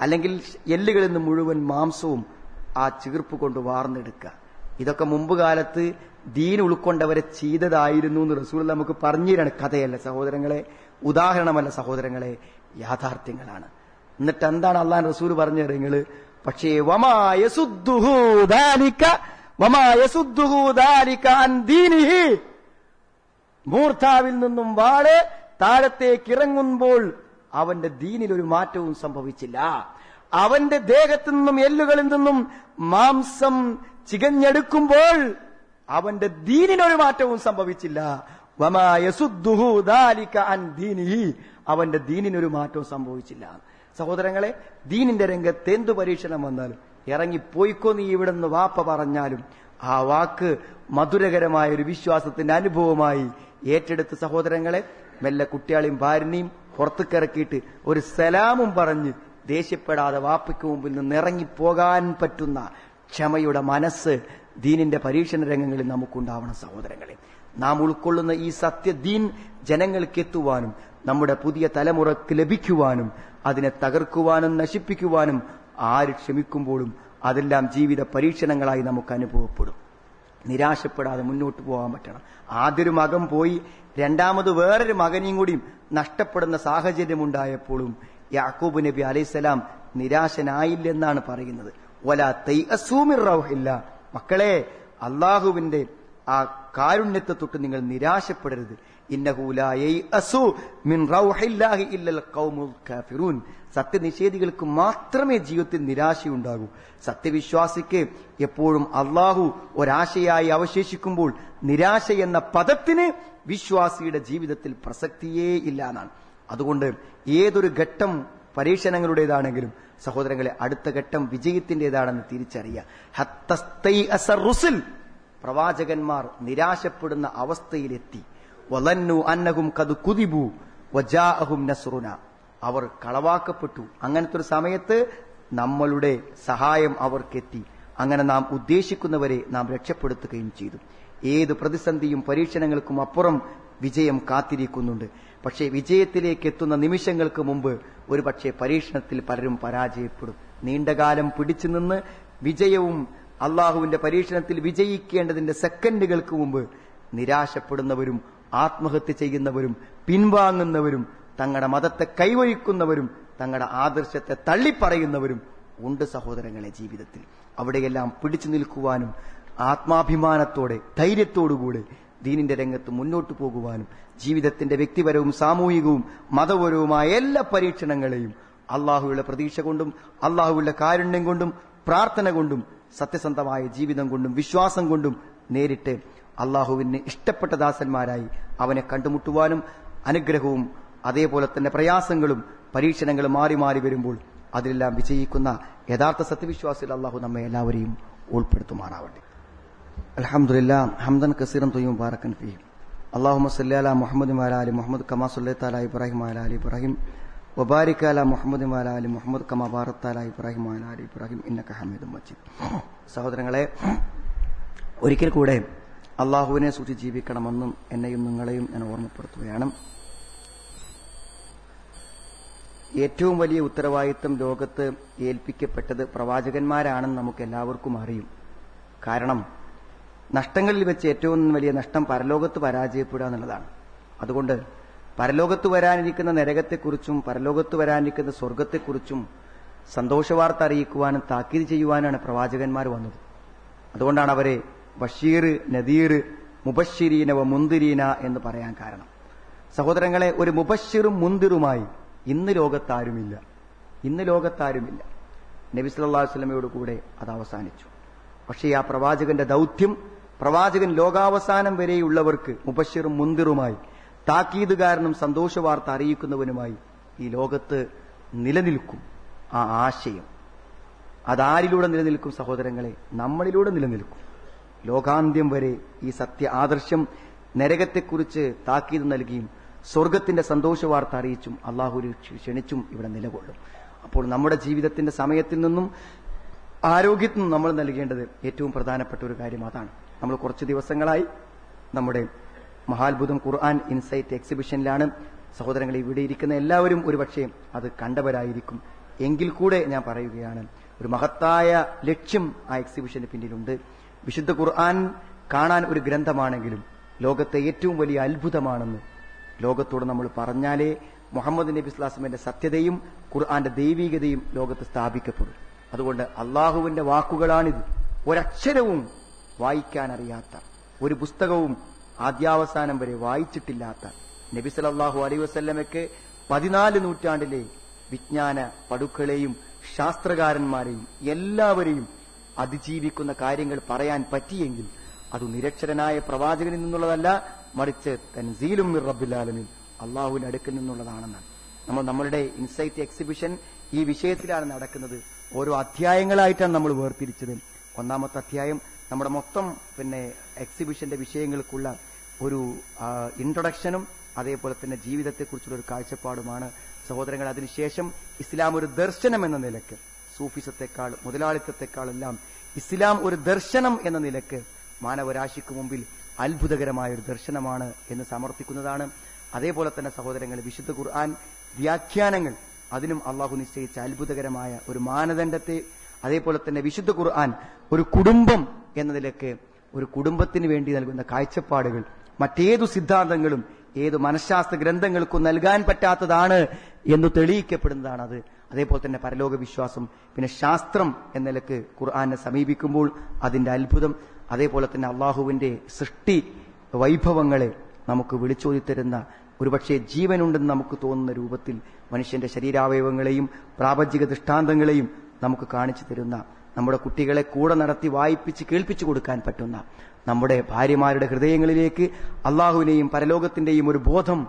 അല്ലെങ്കിൽ എല്ലുകളിൽ നിന്ന് മുഴുവൻ മാംസവും ആ ചീർപ്പ് കൊണ്ട് വാർന്നെടുക്കുക. ഇതൊക്കെ മുമ്പ് കാലത്ത് ദീൻ ഉൾക്കൊണ്ടവരെ ചെയ്തതായിരുന്നു എന്ന് റസൂൾ നമുക്ക് പറഞ്ഞുതരാണ് കഥയല്ല സഹോദരങ്ങളെ. ഉദാഹരണമല്ല സഹോദരങ്ങളെ യാഥാർത്ഥ്യങ്ങളാണ്. എന്നിട്ട് എന്താണ് അള്ളാൻ റസൂൽ പറഞ്ഞു നിങ്ങൾ പക്ഷേ വമായ ദാലിക വമായസുദ്ദുഹു ദാലിക അൻ ദീനിഹി. മൂർധാവിൽ നിന്നും വാൾ താഴത്തേക്ക് ഇറങ്ങുമ്പോൾ അവന്റെ ദീനിൽ ഒരു മാറ്റവും സംഭവിച്ചില്ല. അവന്റെ ദേഹത്തു നിന്നും എല്ലുകളിൽ നിന്നും മാംസം ചികഞ്ഞെടുക്കുമ്പോൾ അവന്റെ ദീനിനൊരു മാറ്റവും സംഭവിച്ചില്ല. അവന്റെ ദീനിനൊരു മാറ്റവും സംഭവിച്ചില്ല. സഹോദരങ്ങളെ ദീനിന്റെ രംഗത്ത് എന്തു പരീക്ഷണം വന്നാലും ഇറങ്ങിപ്പോയിക്കോ നീ ഇവിടെ നിന്ന് വാപ്പ പറഞ്ഞാലും ആ വാക്ക് മധുരകരമായ ഒരു വിശ്വാസത്തിന്റെ അനുഭവമായി ഏറ്റെടുത്ത് സഹോദരങ്ങളെ മെല്ലെ കുട്ടികളെയും ഭാര്യനെയും പുറത്തുക്കിറക്കിയിട്ട് ഒരു സലാമും പറഞ്ഞ് ദേഷ്യപ്പെടാതെ വാപ്പയ്ക്ക് മുമ്പിൽ നിന്ന് ഇറങ്ങിപ്പോകാൻ പറ്റുന്ന ക്ഷമയുടെ മനസ്സ് ദീനിന്റെ പരീക്ഷണ രംഗങ്ങളിൽ നമുക്കുണ്ടാവണം സഹോദരങ്ങളെ. നാം ഉൾക്കൊള്ളുന്ന ഈ സത്യദീൻ ജനങ്ങൾക്ക് എത്തുവാനും നമ്മുടെ പുതിയ തലമുറയ്ക്ക് ലഭിക്കുവാനും അതിനെ തകർക്കുവാനും നശിപ്പിക്കുവാനും ആര് ക്ഷമിക്കുമ്പോഴും അതെല്ലാം ജീവിത പരീക്ഷണങ്ങളായി നമുക്ക് അനുഭവപ്പെടും. നിരാശപ്പെടാതെ മുന്നോട്ട് പോകാൻ പറ്റണം. ആദ്യൊരു മകൻ പോയി രണ്ടാമത് വേറൊരു മകനെയും കൂടിയും നഷ്ടപ്പെടുന്ന സാഹചര്യമുണ്ടായപ്പോഴും യാക്കൂബ് നബി അലൈസലാം നിരാശനായില്ലെന്നാണ് പറയുന്നത്. ഒല തൈ അസൂമിറഹില്ല മക്കളെ അള്ളാഹുവിന്റെ ആ കാരുണ്യത്തെ തൊട്ട് നിങ്ങൾ നിരാശപ്പെടരുത്. സത്യനിഷേധികൾക്ക് മാത്രമേ ജീവിതത്തിൽ നിരാശയുണ്ടാകൂ. സത്യവിശ്വാസിക്ക് എപ്പോഴും അള്ളാഹു ഒരാശയായി അവശേഷിക്കുമ്പോൾ നിരാശ എന്ന പദത്തിന് വിശ്വാസിയുടെ ജീവിതത്തിൽ പ്രസക്തിയേ ഇല്ല എന്നാണ്. അതുകൊണ്ട് ഏതൊരു ഘട്ടം പരീക്ഷണങ്ങളുടേതാണെങ്കിലും സഹോദരങ്ങളെ അടുത്ത ഘട്ടം വിജയത്തിന്റേതാണെന്ന് തിരിച്ചറിയുക. പ്രവാചകന്മാർ നിരാശപ്പെടുന്ന അവസ്ഥയിലെത്തി. വലന്നു വജാഅഹും നസ്റുന. അവർ കളവാക്കപ്പെട്ടു. അങ്ങനത്തെ ഒരു സമയത്ത് നമ്മളുടെ സഹായം അവർക്കെത്തി. അങ്ങനെ നാം ഉദ്ദേശിക്കുന്നവരെ നാം രക്ഷപ്പെടുത്തുകയും ചെയ്തു. ഏത് പ്രതിസന്ധിയും പരീക്ഷണങ്ങൾക്കും അപ്പുറം വിജയം കാത്തിരിക്കുന്നുണ്ട്. പക്ഷേ വിജയത്തിലേക്ക് എത്തുന്ന നിമിഷങ്ങൾക്ക് മുമ്പ് ഒരു പക്ഷേ പരീക്ഷണത്തിൽ പലരും പരാജയപ്പെടും. നീണ്ടകാലം പിടിച്ചു നിന്ന് വിജയവും അള്ളാഹുവിന്റെ പരീക്ഷണത്തിൽ വിജയിക്കേണ്ടതിന്റെ സെക്കൻഡുകൾക്ക് മുമ്പ് നിരാശപ്പെടുന്നവരും ആത്മഹത്യ ചെയ്യുന്നവരും പിൻവാങ്ങുന്നവരും തങ്ങളുടെ മതത്തെ കൈവഴിക്കുന്നവരും തങ്ങളുടെ ആദർശത്തെ തള്ളിപ്പറയുന്നവരും ഉണ്ട് സഹോദരങ്ങളെ ജീവിതത്തിൽ. അവിടെയെല്ലാം പിടിച്ചു നിൽക്കുവാനും ആത്മാഭിമാനത്തോടെ ധൈര്യത്തോടുകൂടെ ദീനിന്റെ രംഗത്ത് മുന്നോട്ടു പോകുവാനും ജീവിതത്തിന്റെ വ്യക്തിപരവും സാമൂഹികവും മതപരവുമായ എല്ലാ പരീക്ഷണങ്ങളെയും അള്ളാഹുവിടെ പ്രതീക്ഷ കൊണ്ടും അള്ളാഹുവിടെ കാരുണ്യം കൊണ്ടും പ്രാർത്ഥന കൊണ്ടും സത്യസന്ധമായ ജീവിതം കൊണ്ടും വിശ്വാസം കൊണ്ടും നേരിട്ട് അള്ളാഹുവിന് ഇഷ്ടപ്പെട്ട ദാസന്മാരായി അവനെ കണ്ടുമുട്ടുവാനും അനുഗ്രഹവും അതേപോലെ തന്നെ പ്രയാസങ്ങളും പരീക്ഷണങ്ങളും മാറി മാറി വരുമ്പോൾ അതിലെല്ലാം വിജയിക്കുന്ന യഥാർത്ഥ സത്യവിശ്വാസികൾ അള്ളാഹു നമ്മെ എല്ലാവരെയും ഉൾപ്പെടുത്തുമാറാവട്ടെ. അലഹമുല്ല ഹംദൻ കസീറൻ തൊയ്യും ബാറക്കൻ ഫീം അള്ളാഹു സല്ലാ മുഹമ്മദ് മാലാലി മുഹമ്മദ് കമാ സുല്ലാല ഇബ്രാഹിം അലാലി ഇബ്രാഹിം. വബാരിക് അല മുഹമ്മദ് മാലാലി മുഹമ്മദ് കമാ ബാറത്താല ഇബ്രാഹിം അലാലി ഇബ്രാഹിം ഇന്നക ഹമീദ് മജീദ്. സഹോദരങ്ങളെ ഒരിക്കൽ കൂടെ അള്ളാഹുവിനെ സൂചി ജീവിക്കണമെന്നും എന്നെയും നിങ്ങളെയും ഞാൻ ഓർമ്മപ്പെടുത്തുകയാണ്. ഏറ്റവും വലിയ ഉത്തരവാദിത്വം ലോകത്ത് ഏൽപ്പിക്കപ്പെട്ടത് പ്രവാചകന്മാരാണെന്ന് നമുക്ക് എല്ലാവർക്കും അറിയും. കാരണം നഷ്ടങ്ങളിൽ വെച്ച് ഏറ്റവും വലിയ നഷ്ടം പരലോകത്ത് പരാജയപ്പെടുക എന്നുള്ളതാണ്. അതുകൊണ്ട് പരലോകത്ത് വരാനിരിക്കുന്ന നരകത്തെക്കുറിച്ചും പരലോകത്ത് വരാനിരിക്കുന്ന സ്വർഗത്തെക്കുറിച്ചും സന്തോഷവാർത്ത അറിയിക്കുവാനും താക്കീത് ചെയ്യുവാനാണ് പ്രവാചകന്മാർ വന്നത്. അതുകൊണ്ടാണ് അവരെ ബഷീർ നദീർ മുബഷിരീന വ മുന്തിരീന എന്ന് പറയാൻ കാരണം. സഹോദരങ്ങളെ ഒരു മുബഷിറും മുന്തിറുമായി ഇന്ന് ലോകത്താരുമില്ല. ഇന്ന് ലോകത്താരുമില്ല. നബി സല്ലല്ലാഹു വസല്ലമയോട് കൂടെ അത് അവസാനിച്ചു. പക്ഷേ ആ പ്രവാചകന്റെ ദൗത്യം പ്രവാചകൻ ലോകാവസാനം വരെയുള്ളവർക്ക് മുബഷിറും മുന്തിറുമായി താക്കീതുകാരനും സന്തോഷവാർത്ത അറിയിക്കുന്നവനുമായി ഈ ലോകത്ത് നിലനിൽക്കും ആ ആശയം. അതാരിലൂടെ നിലനിൽക്കും സഹോദരങ്ങളെ? നമ്മളിലൂടെ നിലനിൽക്കും. ലോകാന്ത്യം വരെ ഈ സത്യ ആദർശം നരകത്തെക്കുറിച്ച് താക്കീത് നൽകിയും സ്വർഗത്തിന്റെ സന്തോഷവാർത്ത അറിയിച്ചും അള്ളാഹു ക്ഷണിച്ചും ഇവിടെ നിലകൊള്ളും. അപ്പോൾ നമ്മുടെ ജീവിതത്തിന്റെ സമയത്തിൽ നിന്നും ആരോഗ്യത്തിൽ നമ്മൾ നൽകേണ്ടത് ഏറ്റവും പ്രധാനപ്പെട്ട ഒരു കാര്യം അതാണ്. നമ്മൾ കുറച്ച് ദിവസങ്ങളായി നമ്മുടെ മഹാത്ഭുതം ഖുർആൻ ഇൻസൈറ്റ് എക്സിബിഷനിലാണ്. സഹോദരങ്ങൾ ഇവിടെ ഇരിക്കുന്ന എല്ലാവരും ഒരുപക്ഷെ അത് കണ്ടവരായിരിക്കും. എങ്കിൽ കൂടെ ഞാൻ പറയുകയാണ് ഒരു മഹത്തായ ലക്ഷ്യം ആ എക്സിബിഷന് പിന്നിലുണ്ട്. വിശുദ്ധ ഖുർആൻ കാണാൻ ഒരു ഗ്രന്ഥമാണെങ്കിലും ലോകത്തെ ഏറ്റവും വലിയ അത്ഭുതമാണെന്ന് ലോകത്തോട് നമ്മൾ പറഞ്ഞാലേ മുഹമ്മദ് നബി ഇസ്ലാസ്മിന്റെ സത്യതയും ഖുർആന്റെ ദൈവീകതയും ലോകത്ത് സ്ഥാപിക്കപ്പെടും. അതുകൊണ്ട് അള്ളാഹുവിന്റെ വാക്കുകളാണിത്. ഒരക്ഷരവും വായിക്കാനറിയാത്ത ഒരു പുസ്തകവും ആദ്യാവസാനം വരെ വായിച്ചിട്ടില്ലാത്ത നബി സലല്ലാഹു അലൈ വസ്ല്ലമയ്ക്ക് പതിനാല് നൂറ്റാണ്ടിലെ വിജ്ഞാന പടുക്കളെയും ശാസ്ത്രകാരന്മാരെയും എല്ലാവരെയും അതിജീവിക്കുന്ന കാര്യങ്ങൾ പറയാൻ പറ്റിയെങ്കിൽ അത് നിരക്ഷരനായ പ്രവാചകനിൽ നിന്നുള്ളതല്ല മറിച്ച് തൻസീലും റബ്ബുലാലമിൻ അള്ളാഹുവിന്റെ അടുക്കിൽ നിന്നുള്ളതാണെന്നാണ്. നമ്മൾ നമ്മളുടെ ഇൻസൈറ്റ് എക്സിബിഷൻ ഈ വിഷയത്തിലാണ് നടക്കുന്നത്. ഓരോ അധ്യായങ്ങളായിട്ടാണ് നമ്മൾ വേർതിരിച്ചത്. ഒന്നാമത്തെ അധ്യായം നമ്മുടെ മൊത്തം പിന്നെ എക്സിബിഷന്റെ വിഷയങ്ങൾക്കുള്ള ഒരു ഇൻട്രൊഡക്ഷനും അതേപോലെ തന്നെ ജീവിതത്തെക്കുറിച്ചുള്ള ഒരു കാഴ്ചപ്പാടുമാണ് സഹോദരങ്ങൾ. അതിനുശേഷം ഇസ്ലാം ഒരു ദർശനം എന്ന നിലയ്ക്ക് സൂഫിസത്തെക്കാൾ മുതലാളിത്തത്തെക്കാളെല്ലാം ഇസ്ലാം ഒരു ദർശനം എന്ന നിലയ്ക്ക് മാനവരാശിക്ക് മുമ്പിൽ അത്ഭുതകരമായ ഒരു ദർശനമാണ് എന്ന് സമർത്ഥിക്കുന്നതാണ്. അതേപോലെ തന്നെ സഹോദരങ്ങൾ വിശുദ്ധ ഖുർആൻ വ്യാഖ്യാനങ്ങൾ അതിനും അള്ളാഹു നിശ്ചയിച്ച അത്ഭുതകരമായ ഒരു മാനദണ്ഡത്തെ അതേപോലെ തന്നെ വിശുദ്ധ ഖുർആൻ ഒരു കുടുംബം എന്ന നിലയ്ക്ക് ഒരു കുടുംബത്തിന് വേണ്ടി നൽകുന്ന കാഴ്ചപ്പാടുകൾ മറ്റേതു സിദ്ധാന്തങ്ങളും ഏതു മനഃശാസ്ത്ര ഗ്രന്ഥങ്ങൾക്കും നൽകാൻ പറ്റാത്തതാണ് എന്ന് തെളിയിക്കപ്പെടുന്നതാണ് അത്. അതേപോലെ തന്നെ പരലോക വിശ്വാസം പിന്നെ ശാസ്ത്രം എന്ന നിലയ്ക്ക് ഖുർആാനെ സമീപിക്കുമ്പോൾ അതിന്റെ അത്ഭുതം അതേപോലെ തന്നെ അള്ളാഹുവിന്റെ സൃഷ്ടി വൈഭവങ്ങളെ നമുക്ക് വിളിച്ചോതി തരുന്ന ഒരുപക്ഷെ ജീവനുണ്ടെന്ന് നമുക്ക് തോന്നുന്ന രൂപത്തിൽ മനുഷ്യന്റെ ശരീരാവയവങ്ങളെയും പ്രാപഞ്ചിക ദൃഷ്ടാന്തങ്ങളെയും നമുക്ക് കാണിച്ചു തരുന്ന നമ്മുടെ കുട്ടികളെ കൂടെ നടത്തി വായിപ്പിച്ച് കേൾപ്പിച്ചു കൊടുക്കാൻ പറ്റുന്ന നമ്മുടെ ഭാര്യമാരുടെ ഹൃദയങ്ങളിലേക്ക് അള്ളാഹുവിനെയും പരലോകത്തിന്റെയും ഒരു ബോധം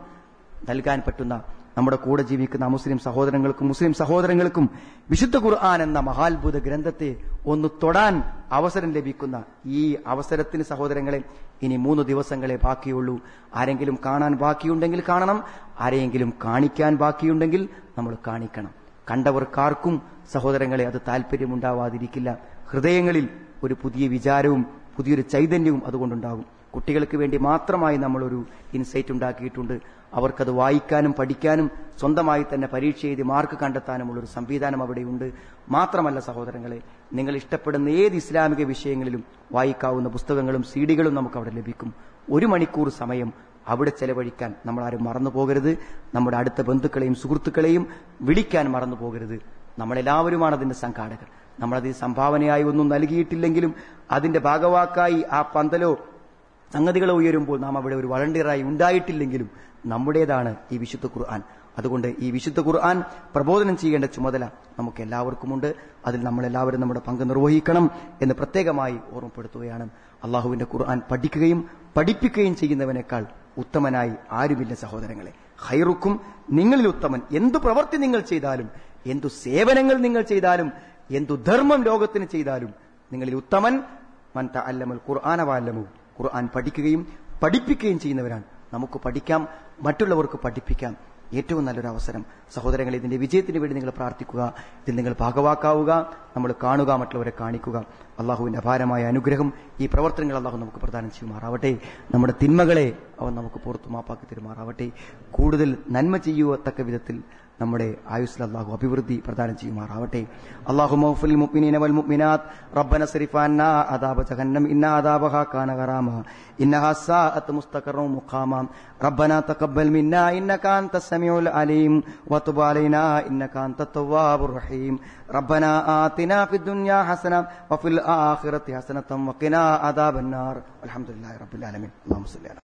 നൽകാൻ പറ്റുന്ന നമ്മുടെ കൂടെ ജീവിക്കുന്ന മുസ്ലിം സഹോദരങ്ങൾക്കും മുസ്ലിം സഹോദരങ്ങൾക്കും വിശുദ്ധ ഖുർആൻ എന്ന മഹാത്ഭുത ഗ്രന്ഥത്തെ ഒന്ന് തൊടാൻ അവസരം ലഭിക്കുന്ന ഈ അവസരത്തിന് സഹോദരങ്ങളെ ഇനി മൂന്ന് ദിവസങ്ങളെ ബാക്കിയുള്ളൂ. ആരെങ്കിലും കാണാൻ ബാക്കിയുണ്ടെങ്കിൽ കാണണം. ആരെയെങ്കിലും കാണിക്കാൻ ബാക്കിയുണ്ടെങ്കിൽ നമ്മൾ കാണിക്കണം. കണ്ടവർക്കാർക്കും സഹോദരങ്ങളെ അത് താല്പര്യമുണ്ടാവാതിരിക്കില്ല ഹൃദയങ്ങളിൽ ഒരു പുതിയ വിചാരവും പുതിയൊരു ചൈതന്യവും അതുകൊണ്ടുണ്ടാകും കുട്ടികൾക്ക് വേണ്ടി മാത്രമായി നമ്മളൊരു ഇൻസൈറ്റ് ഉണ്ടാക്കിയിട്ടുണ്ട്. അവർക്കത് വായിക്കാനും പഠിക്കാനും സ്വന്തമായി തന്നെ പരീക്ഷ എഴുതി മാർക്ക് കണ്ടെത്താനുമുള്ള ഒരു സംവിധാനം അവിടെയുണ്ട്. മാത്രമല്ല സഹോദരങ്ങളെ നിങ്ങൾ ഇഷ്ടപ്പെടുന്ന ഏത് ഇസ്ലാമിക വിഷയങ്ങളിലും വായിക്കാവുന്ന പുസ്തകങ്ങളും സീഡികളും നമുക്ക് അവിടെ ലഭിക്കും. ഒരു മണിക്കൂർ സമയം അവിടെ ചെലവഴിക്കാൻ നമ്മൾ ആരും മറന്നു പോകരുത് നമ്മുടെ അടുത്ത ബന്ധുക്കളെയും സുഹൃത്തുക്കളെയും വിളിക്കാൻ മറന്നു പോകരുത് നമ്മളെല്ലാവരുമാണ് അതിന്റെ സംഘാടകർ. നമ്മളതിന് സംഭാവനയായി ഒന്നും നൽകിയിട്ടില്ലെങ്കിലും അതിന്റെ ഭാഗവാക്കായി ആ പന്തലോ സംഗതികൾ ഉയരുമ്പോൾ നാം അവിടെ ഒരു വളണ്ടിയറായി ഉണ്ടായിട്ടില്ലെങ്കിലും നമ്മുടേതാണ് ഈ വിശുദ്ധ ഖുർആൻ. അതുകൊണ്ട് ഈ വിശുദ്ധ ഖുർആൻ പ്രബോധനം ചെയ്യേണ്ട ചുമതല നമുക്ക് എല്ലാവർക്കുമുണ്ട് അതിൽ നമ്മളെല്ലാവരും നമ്മുടെ പങ്ക് നിർവഹിക്കണം എന്ന് പ്രത്യേകമായി ഓർമ്മപ്പെടുത്തുകയാണ്. അള്ളാഹുവിന്റെ ഖുർആൻ പഠിക്കുകയും പഠിപ്പിക്കുകയും ചെയ്യുന്നവനേക്കാൾ ഉത്തമനായി ആരുമില്ല സഹോദരങ്ങളെ. ഹൈറുക്കും നിങ്ങളിൽ ഉത്തമൻ. എന്തു പ്രവൃത്തി നിങ്ങൾ ചെയ്താലും എന്തു സേവനങ്ങൾ നിങ്ങൾ ചെയ്താലും എന്തു ധർമ്മം ലോകത്തിന് ചെയ്താലും നിങ്ങളിൽ ഉത്തമൻ. മൻ അല്ലമൽ ഖുർആാനവാല്ലമു ഖുർആൻ പഠിക്കുകയും പഠിപ്പിക്കുകയും ചെയ്യുന്നവരാണ്. നമുക്ക് പഠിക്കാം മറ്റുള്ളവർക്ക് പഠിപ്പിക്കാം. ഏറ്റവും നല്ലൊരു അവസരം. സഹോദരങ്ങൾ ഇതിന്റെ വിജയത്തിന് വേണ്ടി നിങ്ങൾ പ്രാർത്ഥിക്കുക. ഇതിൽ നിങ്ങൾ ഭാഗവാക്കാവുക. നമ്മൾ കാണുക മറ്റുള്ളവരെ കാണിക്കുക. അള്ളാഹുവിന്റെ അപാരമായ അനുഗ്രഹം ഈ പ്രവർത്തനങ്ങൾ അള്ളാഹു നമുക്ക് പ്രദാനം ചെയ്യുമാറാവട്ടെ. നമ്മുടെ തിന്മകളെ അവൻ നമുക്ക് പുറത്തു മാപ്പാക്കി തരുമാറാവട്ടെ. കൂടുതൽ നന്മ ചെയ്യുവത്തക്ക വിധത്തിൽ നമ്മുടെ ആയുസ്സിൽ അള്ളാഹു അഭിവൃദ്ധി പ്രദാനം ചെയ്യുമാറാവട്ടെ അള്ളാഹു മൗഫുൽ മുഅ്മിനീന വൽ മുഅ്മിനാത്ത് റബ്ബന സരിഫാന അദാബ ജഹന്നം ഇന്ന അദാബഹ കാന ഗറാമ ഇന്നഹ സാഅത്ത് മുസ്തഖറു മുഖാമ ربنا تقبل منا إنك أنت السميع العليم وتب علينا إنك أنت التواب الرحيم ربنا آتنا في الدنيا حسنة وفي الآخرة حسنة وقنا عذاب النار الحمد لله رب العالمين اللهم صل على